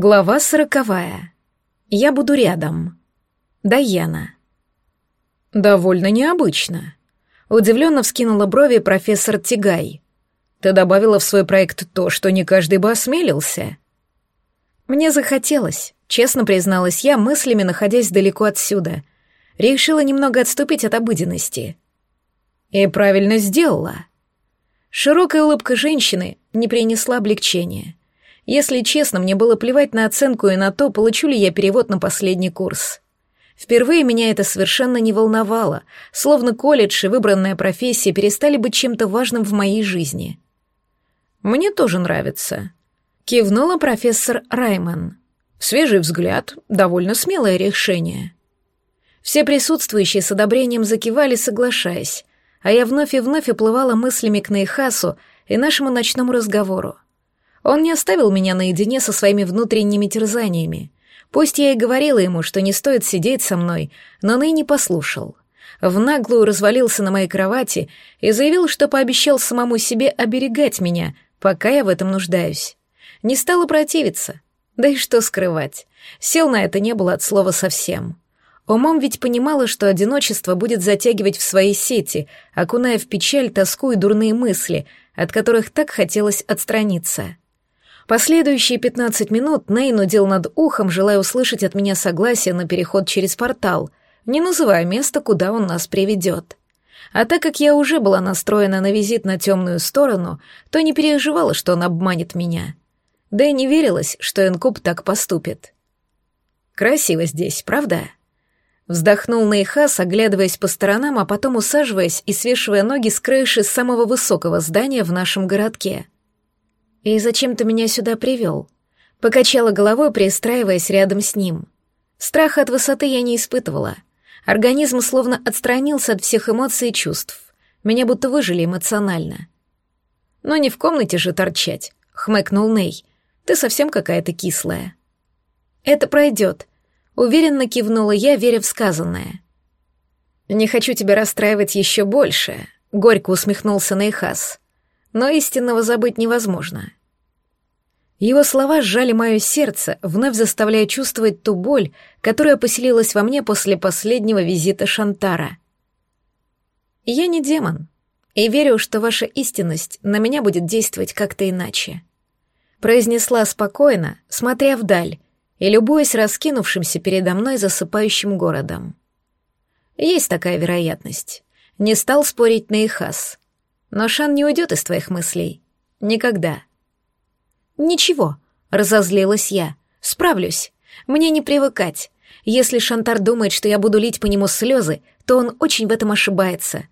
Глава сороковая. Я буду рядом. Даяна. Довольно необычно. Удивленно вскинула брови профессор Тигай. Ты добавила в свой проект то, что не каждый бы осмелился. Мне захотелось, честно призналась я, мыслями находясь далеко отсюда. Решила немного отступить от обыденности. И правильно сделала. Широкая улыбка женщины не принесла облегчения. Если честно, мне было плевать на оценку и на то, получу ли я перевод на последний курс. Впервые меня это совершенно не волновало, словно колледж и выбранная профессия перестали быть чем-то важным в моей жизни. «Мне тоже нравится», — кивнула профессор Райман. «Свежий взгляд, довольно смелое решение». Все присутствующие с одобрением закивали, соглашаясь, а я вновь и вновь уплывала мыслями к Нейхасу и нашему ночному разговору. Он не оставил меня наедине со своими внутренними терзаниями. Пусть я и говорила ему, что не стоит сидеть со мной, но он и не послушал. В наглую развалился на моей кровати и заявил, что пообещал самому себе оберегать меня, пока я в этом нуждаюсь. Не стала противиться. Да и что скрывать. Сил на это не было от слова совсем. Умом ведь понимала, что одиночество будет затягивать в свои сети, окуная в печаль, тоску и дурные мысли, от которых так хотелось отстраниться. Последующие пятнадцать минут Ней нудил над ухом, желая услышать от меня согласие на переход через портал, не называя место, куда он нас приведет. А так как я уже была настроена на визит на темную сторону, то не переживала, что он обманет меня. Да и не верилась, что Инкуб так поступит. «Красиво здесь, правда?» Вздохнул Нейхас, оглядываясь по сторонам, а потом усаживаясь и свешивая ноги с крыши самого высокого здания в нашем городке — «И зачем ты меня сюда привел?» Покачала головой, пристраиваясь рядом с ним. Страха от высоты я не испытывала. Организм словно отстранился от всех эмоций и чувств. Меня будто выжили эмоционально. «Но не в комнате же торчать», — хмыкнул Ней. «Ты совсем какая-то кислая». «Это пройдет», — уверенно кивнула я, веря в сказанное. «Не хочу тебя расстраивать еще больше», — горько усмехнулся Нейхас но истинного забыть невозможно. Его слова сжали мое сердце, вновь заставляя чувствовать ту боль, которая поселилась во мне после последнего визита Шантара. «Я не демон, и верю, что ваша истинность на меня будет действовать как-то иначе», произнесла спокойно, смотря вдаль и любуясь раскинувшимся передо мной засыпающим городом. «Есть такая вероятность», — не стал спорить на Ихас. Но Шан не уйдет из твоих мыслей. Никогда. Ничего, разозлилась я. Справлюсь. Мне не привыкать. Если Шантар думает, что я буду лить по нему слезы, то он очень в этом ошибается.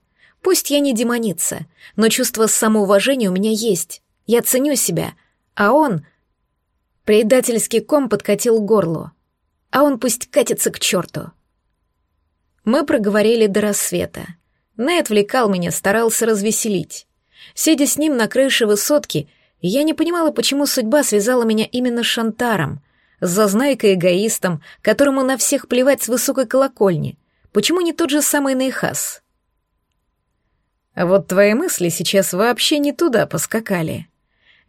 Пусть я не демоница, но чувство самоуважения у меня есть. Я ценю себя. А он... Предательский ком подкатил горло. А он пусть катится к черту. Мы проговорили до рассвета. Нэй отвлекал меня, старался развеселить. Сидя с ним на крыше высотки, я не понимала, почему судьба связала меня именно с Шантаром, с зазнайкой-эгоистом, которому на всех плевать с высокой колокольни. Почему не тот же самый Нейхас? Вот твои мысли сейчас вообще не туда поскакали.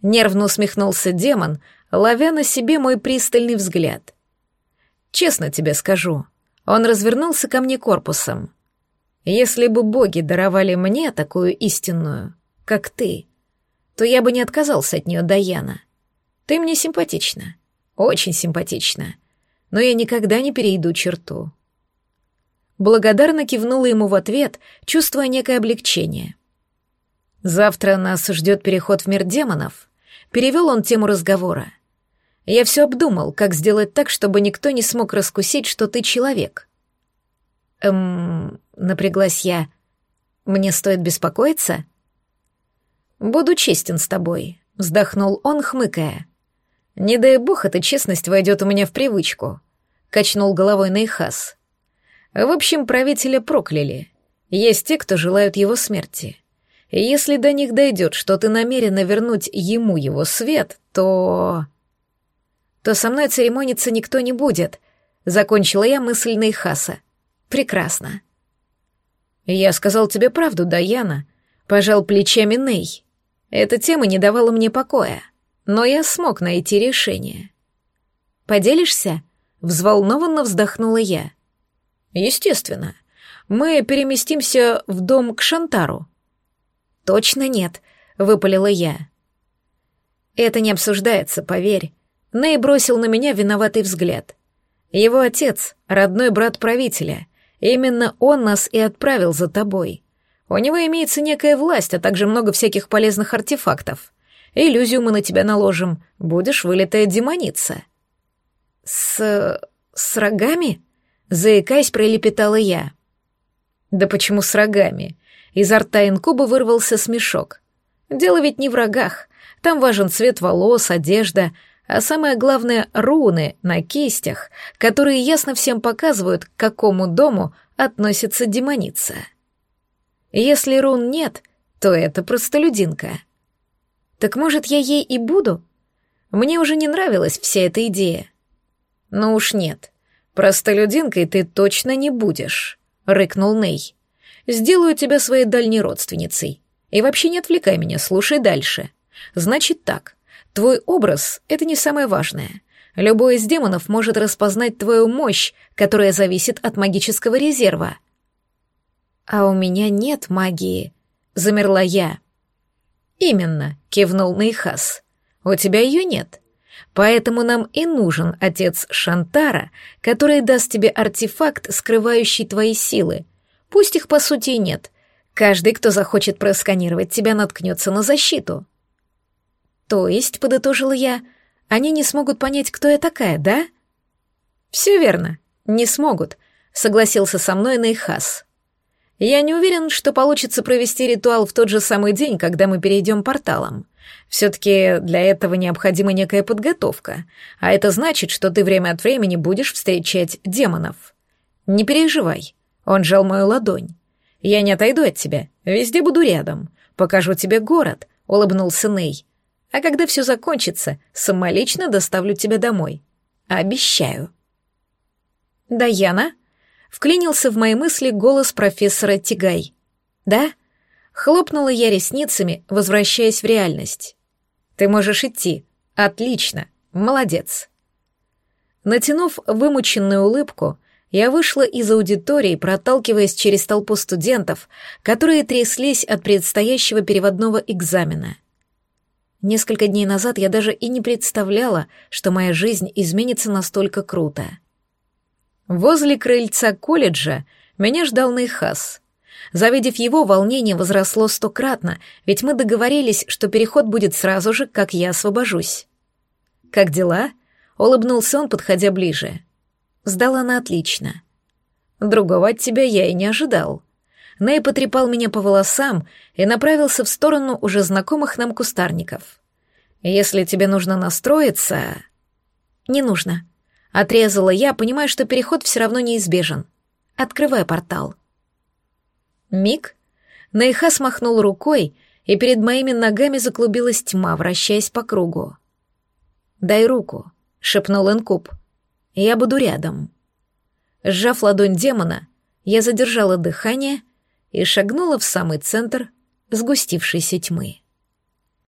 Нервно усмехнулся демон, ловя на себе мой пристальный взгляд. Честно тебе скажу, он развернулся ко мне корпусом. Если бы боги даровали мне такую истинную, как ты, то я бы не отказался от нее, Даяна. Ты мне симпатична, очень симпатична, но я никогда не перейду черту». Благодарно кивнула ему в ответ, чувствуя некое облегчение. «Завтра нас ждет переход в мир демонов», — перевел он тему разговора. «Я все обдумал, как сделать так, чтобы никто не смог раскусить, что ты человек. «Эм...» — напряглась я. «Мне стоит беспокоиться?» «Буду честен с тобой», — вздохнул он, хмыкая. «Не дай бог, эта честность войдет у меня в привычку», — качнул головой Нейхас. «В общем, правителя прокляли. Есть те, кто желают его смерти. Если до них дойдет, что ты намерена вернуть ему его свет, то...» «То со мной церемониться никто не будет», — закончила я мысль Нейхаса. Прекрасно. Я сказал тебе правду, Даяна, пожал плечами Ней. Эта тема не давала мне покоя, но я смог найти решение. Поделишься?» — взволнованно вздохнула я. «Естественно. Мы переместимся в дом к Шантару». «Точно нет», — выпалила я. «Это не обсуждается, поверь». Ней бросил на меня виноватый взгляд. Его отец — родной брат правителя. Именно он нас и отправил за тобой. У него имеется некая власть, а также много всяких полезных артефактов. Иллюзию мы на тебя наложим. Будешь вылитая демоница». «С... с рогами?» — заикаясь, пролепетала я. «Да почему с рогами?» Изо рта инкуба вырвался смешок. «Дело ведь не в рогах. Там важен цвет волос, одежда, а самое главное — руны на кистях, которые ясно всем показывают, к какому дому относится демоница». Если рун нет, то это простолюдинка. Так может, я ей и буду? Мне уже не нравилась вся эта идея. Ну уж нет, простолюдинкой ты точно не будешь, рыкнул Ней. Сделаю тебя своей дальней родственницей. И вообще не отвлекай меня, слушай дальше. Значит так, твой образ — это не самое важное. Любой из демонов может распознать твою мощь, которая зависит от магического резерва — «А у меня нет магии», — замерла я. «Именно», — кивнул Нейхас. «У тебя ее нет. Поэтому нам и нужен отец Шантара, который даст тебе артефакт, скрывающий твои силы. Пусть их, по сути, и нет. Каждый, кто захочет просканировать тебя, наткнется на защиту». «То есть», — подытожила я, — «они не смогут понять, кто я такая, да?» «Все верно, не смогут», — согласился со мной Нейхас. Я не уверен, что получится провести ритуал в тот же самый день, когда мы перейдем порталом. Все-таки для этого необходима некая подготовка, а это значит, что ты время от времени будешь встречать демонов. Не переживай, он жал мою ладонь. Я не отойду от тебя, везде буду рядом. Покажу тебе город, улыбнулся Ней. А когда все закончится, самолично доставлю тебя домой. Обещаю. Даяна? Вклинился в мои мысли голос профессора Тигай. «Да?» Хлопнула я ресницами, возвращаясь в реальность. «Ты можешь идти. Отлично. Молодец». Натянув вымученную улыбку, я вышла из аудитории, проталкиваясь через толпу студентов, которые тряслись от предстоящего переводного экзамена. Несколько дней назад я даже и не представляла, что моя жизнь изменится настолько круто. Возле крыльца колледжа меня ждал Нейхас. Завидев его, волнение возросло стократно, ведь мы договорились, что переход будет сразу же, как я освобожусь. «Как дела?» — улыбнулся он, подходя ближе. Сдала на отлично. Другого от тебя я и не ожидал. Ней потрепал меня по волосам и направился в сторону уже знакомых нам кустарников. «Если тебе нужно настроиться...» «Не нужно», Отрезала я, понимая, что переход все равно неизбежен. Открывая портал. Миг. Наиха смахнул рукой, и перед моими ногами заклубилась тьма, вращаясь по кругу. «Дай руку», — шепнул Инкуб. «Я буду рядом». Сжав ладонь демона, я задержала дыхание и шагнула в самый центр сгустившейся тьмы.